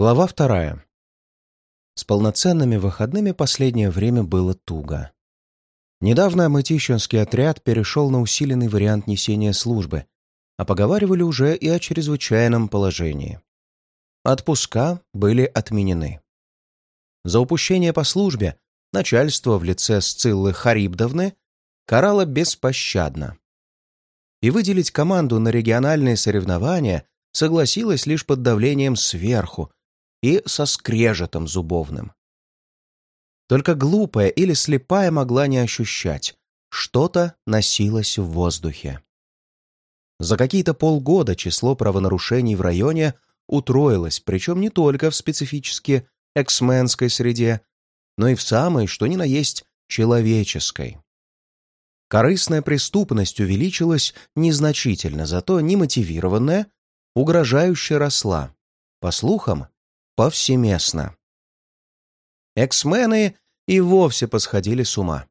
Глава вторая. С полноценными выходными последнее время было туго. Недавно Мытищинский отряд перешел на усиленный вариант несения службы, а поговаривали уже и о чрезвычайном положении. Отпуска были отменены. За упущение по службе начальство в лице Сциллы Харибдовны карало беспощадно. И выделить команду на региональные соревнования согласилось лишь под давлением сверху и со скрежетом зубовным. Только глупая или слепая могла не ощущать, что-то носилось в воздухе. За какие-то полгода число правонарушений в районе утроилось, причем не только в специфически эксменской среде, но и в самой, что ни на есть, человеческой. Корыстная преступность увеличилась незначительно, зато немотивированная, угрожающе росла. По слухам, повсеместно. Эксмены и вовсе посходили с ума.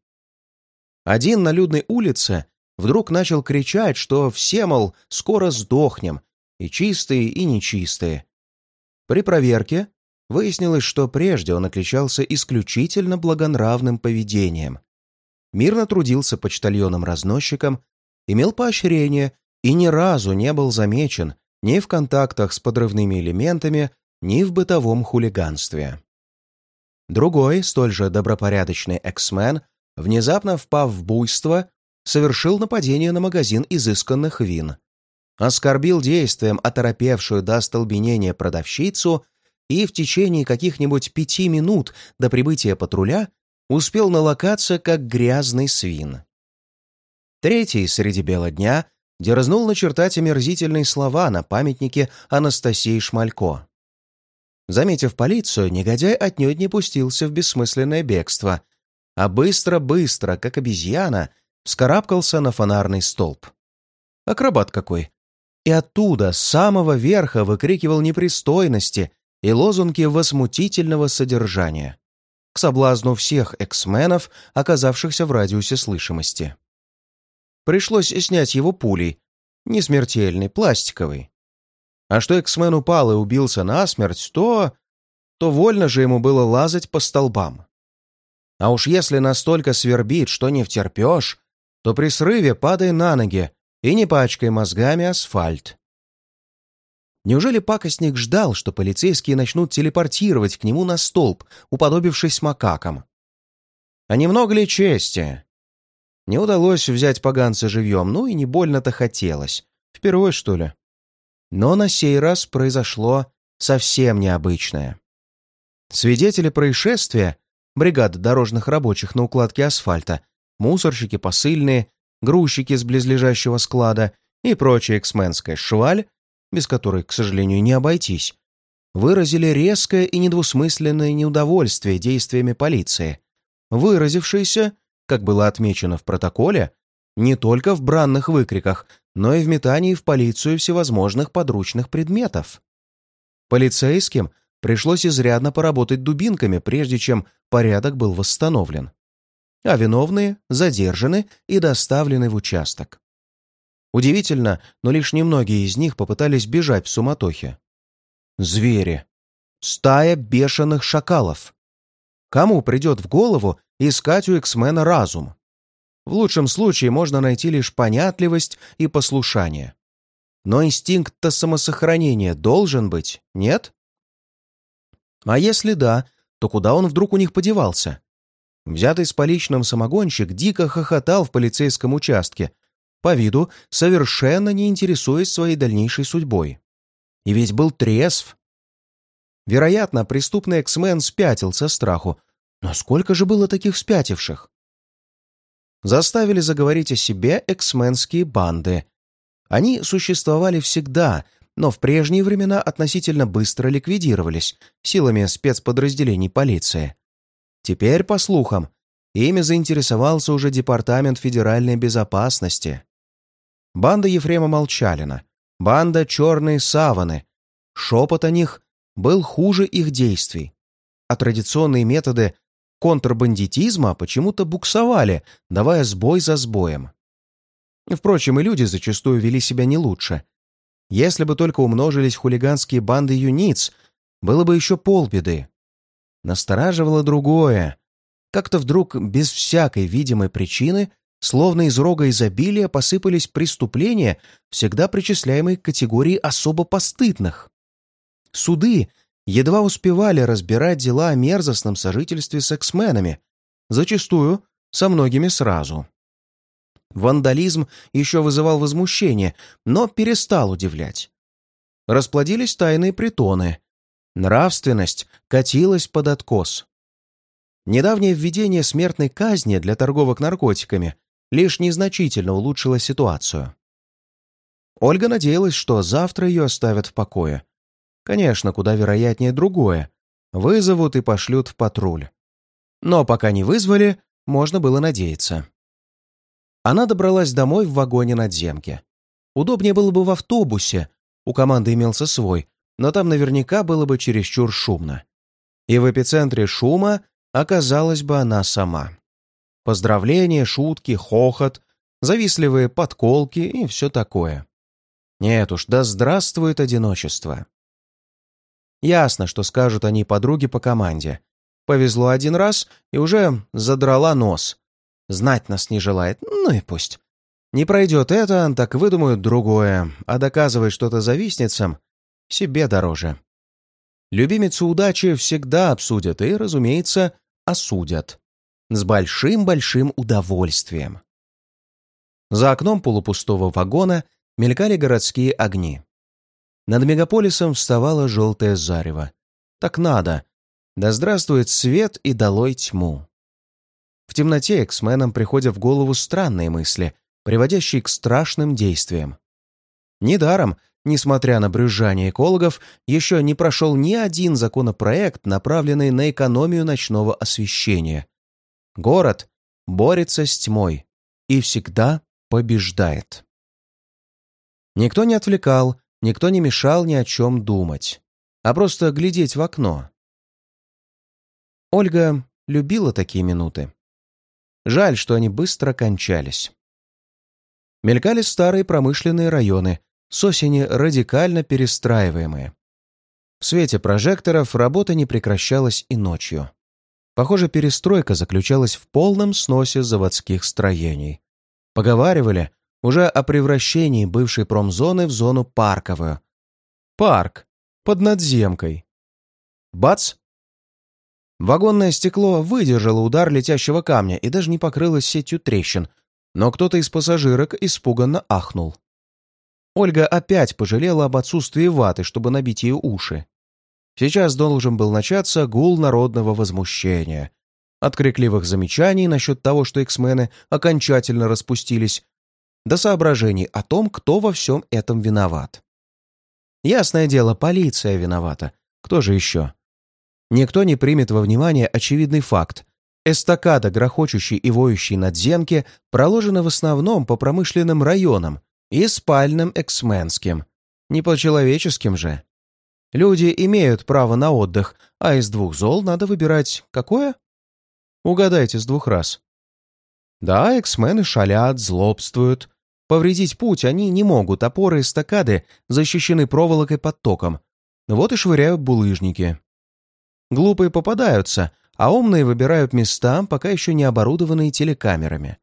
Один на людной улице вдруг начал кричать, что все, мол, скоро сдохнем, и чистые, и нечистые. При проверке выяснилось, что прежде он отличался исключительно благонравным поведением. Мирно трудился почтальоном-разносчиком, имел поощрение и ни разу не был замечен ни в контактах с подрывными элементами, ни в бытовом хулиганстве. Другой, столь же добропорядочный эксмен, внезапно впав в буйство, совершил нападение на магазин изысканных вин. Оскорбил действием оторопевшую до остолбенения продавщицу и в течение каких-нибудь пяти минут до прибытия патруля успел налокаться, как грязный свин. Третий среди бела дня дерзнул начертать омерзительные слова на памятнике Анастасии Шмалько. Заметив полицию, негодяй отнюдь не пустился в бессмысленное бегство, а быстро-быстро, как обезьяна, вскарабкался на фонарный столб. Акробат какой! И оттуда, с самого верха, выкрикивал непристойности и лозунги возмутительного содержания к соблазну всех эксменов, оказавшихся в радиусе слышимости. Пришлось снять его пулей, не смертельный, пластиковый. А что Эксмен упал и убился насмерть, то... то вольно же ему было лазать по столбам. А уж если настолько свербит, что не втерпешь, то при срыве падай на ноги и не пачкай мозгами асфальт. Неужели пакостник ждал, что полицейские начнут телепортировать к нему на столб, уподобившись макакам? А немного ли чести? Не удалось взять поганца живьем, ну и не больно-то хотелось. Впервые, что ли? Но на сей раз произошло совсем необычное. Свидетели происшествия, бригада дорожных рабочих на укладке асфальта, мусорщики посыльные, грузчики с близлежащего склада и прочая эксменская шваль, без которой, к сожалению, не обойтись, выразили резкое и недвусмысленное неудовольствие действиями полиции, выразившееся, как было отмечено в протоколе, не только в бранных выкриках, но и в метании в полицию всевозможных подручных предметов. Полицейским пришлось изрядно поработать дубинками, прежде чем порядок был восстановлен. А виновные задержаны и доставлены в участок. Удивительно, но лишь немногие из них попытались бежать в суматохе. Звери. Стая бешеных шакалов. Кому придет в голову искать у Эксмена разум? В лучшем случае можно найти лишь понятливость и послушание. Но инстинкт-то самосохранения должен быть, нет? А если да, то куда он вдруг у них подевался? Взятый с поличным самогонщик дико хохотал в полицейском участке, по виду совершенно не интересуясь своей дальнейшей судьбой. И ведь был трезв. Вероятно, преступный эксмен спятил со страху. Но сколько же было таких спятивших? Заставили заговорить о себе эксменские банды. Они существовали всегда, но в прежние времена относительно быстро ликвидировались силами спецподразделений полиции. Теперь, по слухам, ими заинтересовался уже Департамент федеральной безопасности. Банда Ефрема Молчалина, банда Черные Саваны. Шепот о них был хуже их действий, а традиционные методы контрбандитизма почему-то буксовали, давая сбой за сбоем. Впрочем, и люди зачастую вели себя не лучше. Если бы только умножились хулиганские банды юниц, было бы еще полбеды. Настораживало другое. Как-то вдруг, без всякой видимой причины, словно из рога изобилия посыпались преступления, всегда причисляемые к категории особо постыдных. Суды едва успевали разбирать дела о мерзостном сожительстве с эксменами, зачастую со многими сразу. Вандализм еще вызывал возмущение, но перестал удивлять. Расплодились тайные притоны. Нравственность катилась под откос. Недавнее введение смертной казни для торговок наркотиками лишь незначительно улучшило ситуацию. Ольга надеялась, что завтра ее оставят в покое. Конечно, куда вероятнее другое. Вызовут и пошлют в патруль. Но пока не вызвали, можно было надеяться. Она добралась домой в вагоне надземки. Удобнее было бы в автобусе, у команды имелся свой, но там наверняка было бы чересчур шумно. И в эпицентре шума оказалась бы она сама. Поздравления, шутки, хохот, завистливые подколки и все такое. Нет уж, да здравствует одиночество. Ясно, что скажут они подруги по команде. Повезло один раз и уже задрала нос, Знать нас не желает, ну и пусть. Не пройдет это, так выдумают другое, а доказывать что-то завистницам себе дороже. Любимицу удачи всегда обсудят и, разумеется, осудят. С большим-большим удовольствием. За окном полупустого вагона мелькали городские огни. Над мегаполисом вставало желтое зарево. Так надо. Да здравствует свет и долой тьму. В темноте эксменам приходят в голову странные мысли, приводящие к страшным действиям. Недаром, несмотря на брюзжание экологов, еще не прошел ни один законопроект, направленный на экономию ночного освещения. Город борется с тьмой и всегда побеждает. Никто не отвлекал, никто не мешал ни о чем думать, а просто глядеть в окно. Ольга любила такие минуты. Жаль, что они быстро кончались. Мелькали старые промышленные районы, с осени радикально перестраиваемые. В свете прожекторов работа не прекращалась и ночью. Похоже, перестройка заключалась в полном сносе заводских строений. Поговаривали уже о превращении бывшей промзоны в зону парковую. Парк под надземкой. Бац! Вагонное стекло выдержало удар летящего камня и даже не покрылось сетью трещин, но кто-то из пассажирок испуганно ахнул. Ольга опять пожалела об отсутствии ваты, чтобы набить ее уши. Сейчас должен был начаться гул народного возмущения. От крикливых замечаний насчет того, что эксмены окончательно распустились, до соображений о том, кто во всем этом виноват. Ясное дело, полиция виновата. Кто же еще? Никто не примет во внимание очевидный факт. Эстакада, грохочущей и воющей надземки, проложена в основном по промышленным районам и спальным эксменским. Не по-человеческим же. Люди имеют право на отдых, а из двух зол надо выбирать какое? Угадайте с двух раз. Да, эксмены шалят, злобствуют. Повредить путь они не могут, опоры эстакады защищены проволокой под током. Вот и швыряют булыжники. Глупые попадаются, а умные выбирают места, пока еще не оборудованные телекамерами.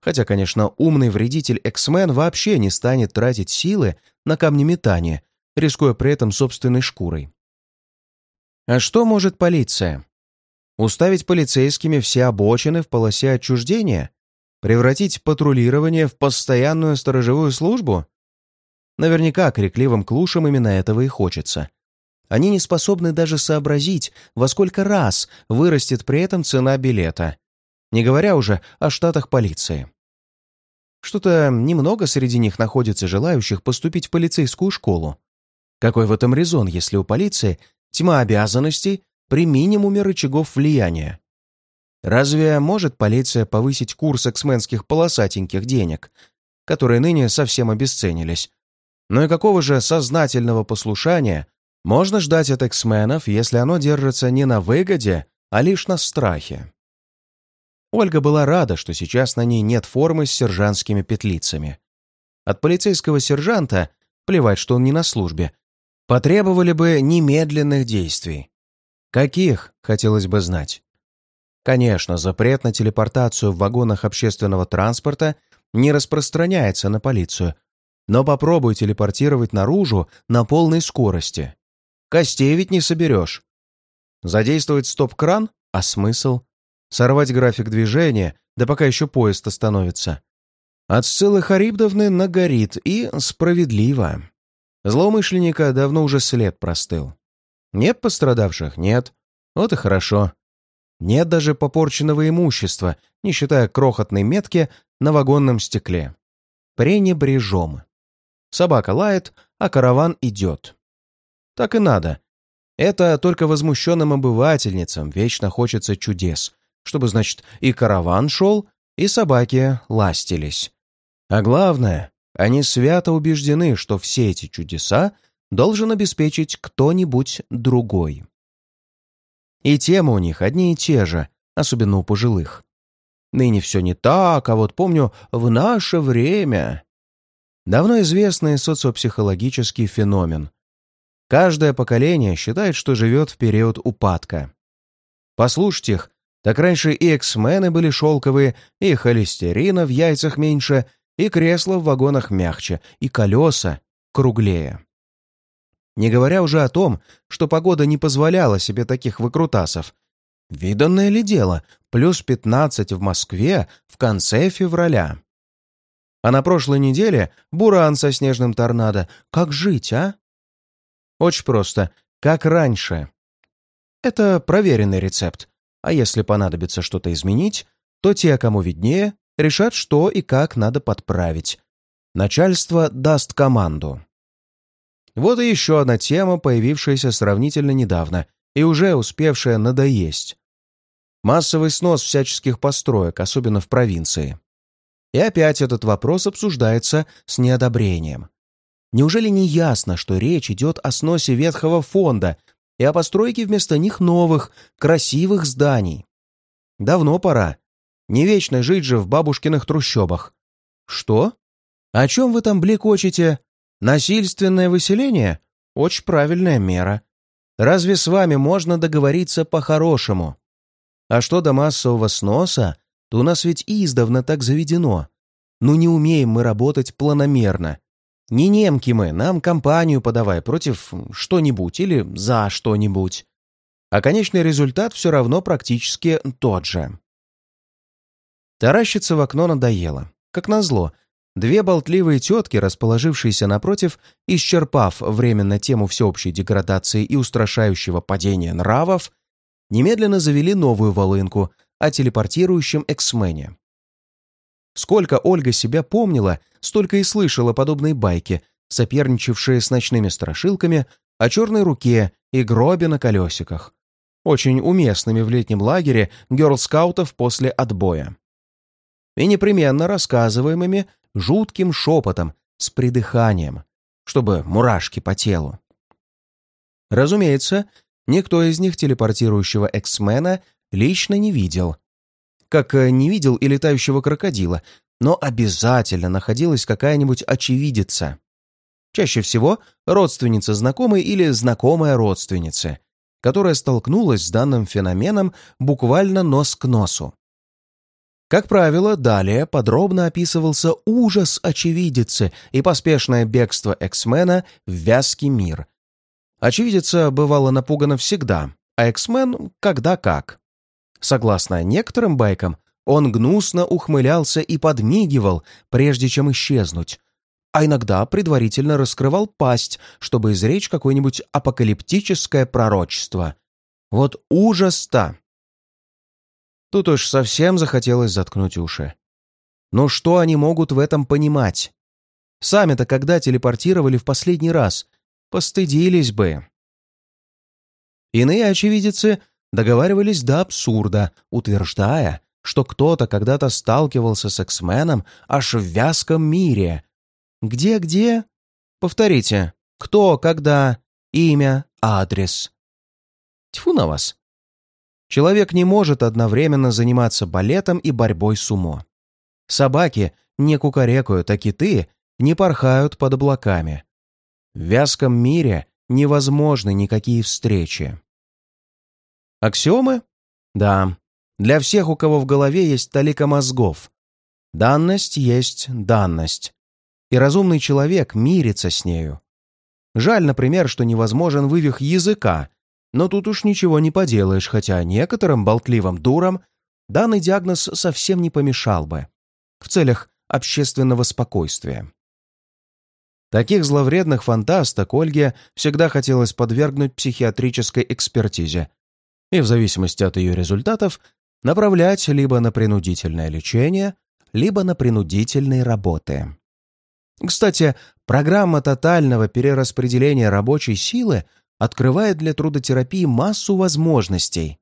Хотя, конечно, умный вредитель X-Men вообще не станет тратить силы на камнеметание, рискуя при этом собственной шкурой. А что может полиция? Уставить полицейскими все обочины в полосе отчуждения? Превратить патрулирование в постоянную сторожевую службу? Наверняка крикливым клушам именно этого и хочется — они не способны даже сообразить, во сколько раз вырастет при этом цена билета, не говоря уже о штатах полиции. Что-то немного среди них находится желающих поступить в полицейскую школу. Какой в этом резон, если у полиции тьма обязанностей при минимуме рычагов влияния? Разве может полиция повысить курс эксменских полосатеньких денег, которые ныне совсем обесценились? Но и какого же сознательного послушания можно ждать от эксменов, если оно держится не на выгоде, а лишь на страхе. Ольга была рада, что сейчас на ней нет формы с сержантскими петлицами. От полицейского сержанта, плевать, что он не на службе, потребовали бы немедленных действий. Каких, хотелось бы знать. Конечно, запрет на телепортацию в вагонах общественного транспорта не распространяется на полицию, но попробуй телепортировать наружу на полной скорости. Костей ведь не соберешь. Задействовать стоп-кран? А смысл? Сорвать график движения, да пока еще поезд остановится. От Сциллы Харибдовны нагорит, и справедливо. Злоумышленника давно уже след простыл. Нет пострадавших? Нет. Вот и хорошо. Нет даже попорченного имущества, не считая крохотной метки на вагонном стекле. Пренебрежом. Собака лает, а караван идет. Так и надо. Это только возмущенным обывательницам вечно хочется чудес, чтобы, значит, и караван шел, и собаки ластились. А главное, они свято убеждены, что все эти чудеса должен обеспечить кто-нибудь другой. И темы у них одни и те же, особенно у пожилых. Ныне все не так, а вот помню, в наше время. Давно известный социопсихологический феномен. Каждое поколение считает, что живет в период упадка. Послушайте их, так раньше и эксмены были шелковые, и холестерина в яйцах меньше, и кресла в вагонах мягче, и колеса круглее. Не говоря уже о том, что погода не позволяла себе таких выкрутасов. Виданное ли дело, плюс 15 в Москве в конце февраля. А на прошлой неделе буран со снежным торнадо. Как жить, а? Очень просто. Как раньше. Это проверенный рецепт. А если понадобится что-то изменить, то те, кому виднее, решат, что и как надо подправить. Начальство даст команду. Вот и еще одна тема, появившаяся сравнительно недавно и уже успевшая надоесть. Массовый снос всяческих построек, особенно в провинции. И опять этот вопрос обсуждается с неодобрением. Неужели не ясно, что речь идет о сносе ветхого фонда и о постройке вместо них новых, красивых зданий? Давно пора. Не вечно жить же в бабушкиных трущобах. Что? О чем вы там блекочете? Насильственное выселение — очень правильная мера. Разве с вами можно договориться по-хорошему? А что до массового сноса, то у нас ведь издавна так заведено. Ну не умеем мы работать планомерно. Не немки мы, нам компанию подавай против что-нибудь или за что-нибудь. А конечный результат все равно практически тот же. Таращиться в окно надоело. Как назло, Две болтливые тетки, расположившиеся напротив, исчерпав временно тему всеобщей деградации и устрашающего падения нравов, немедленно завели новую волынку о телепортирующем эксмене. Сколько Ольга себя помнила, столько и слышала подобные байки, соперничавшие с ночными страшилками о черной руке и гробе на колесиках, очень уместными в летнем лагере герлскаутов после отбоя. И непременно рассказываемыми жутким шепотом, с придыханием, чтобы мурашки по телу. Разумеется, никто из них телепортирующего эксмена лично не видел. Как э, не видел и летающего крокодила, но обязательно находилась какая-нибудь очевидица. Чаще всего родственница знакомой или знакомая родственницы, которая столкнулась с данным феноменом буквально нос к носу. Как правило, далее подробно описывался ужас очевидицы и поспешное бегство эксмена в вязкий мир. Очевидица бывала напугана всегда, а эксмен — когда как. Согласно некоторым байкам, он гнусно ухмылялся и подмигивал, прежде чем исчезнуть, а иногда предварительно раскрывал пасть, чтобы изречь какое-нибудь апокалиптическое пророчество. Вот ужас-то! Тут уж совсем захотелось заткнуть уши. Но что они могут в этом понимать? Сами-то когда телепортировали в последний раз? Постыдились бы. Иные очевидцы договаривались до абсурда, утверждая, что кто-то когда-то сталкивался с эксменом аж в вязком мире. Где-где? Повторите. Кто, когда, имя, адрес. Тьфу на вас. Человек не может одновременно заниматься балетом и борьбой с умо. Собаки не кукарекают, а киты не порхают под облаками. В вязком мире невозможны никакие встречи. Аксиомы? Да. Для всех, у кого в голове есть талика мозгов. Данность есть данность. И разумный человек мирится с нею. Жаль, например, что невозможен вывих языка, но тут уж ничего не поделаешь, хотя некоторым болтливым дурам данный диагноз совсем не помешал бы в целях общественного спокойствия. Таких зловредных фантасток Ольге всегда хотелось подвергнуть психиатрической экспертизе и в зависимости от ее результатов направлять либо на принудительное лечение, либо на принудительные работы. Кстати, программа тотального перераспределения рабочей силы открывает для трудотерапии массу возможностей.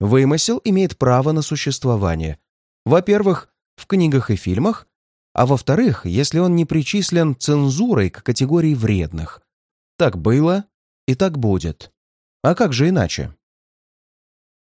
Вымысел имеет право на существование. Во-первых, в книгах и фильмах, а во-вторых, если он не причислен цензурой к категории вредных. Так было и так будет. А как же иначе?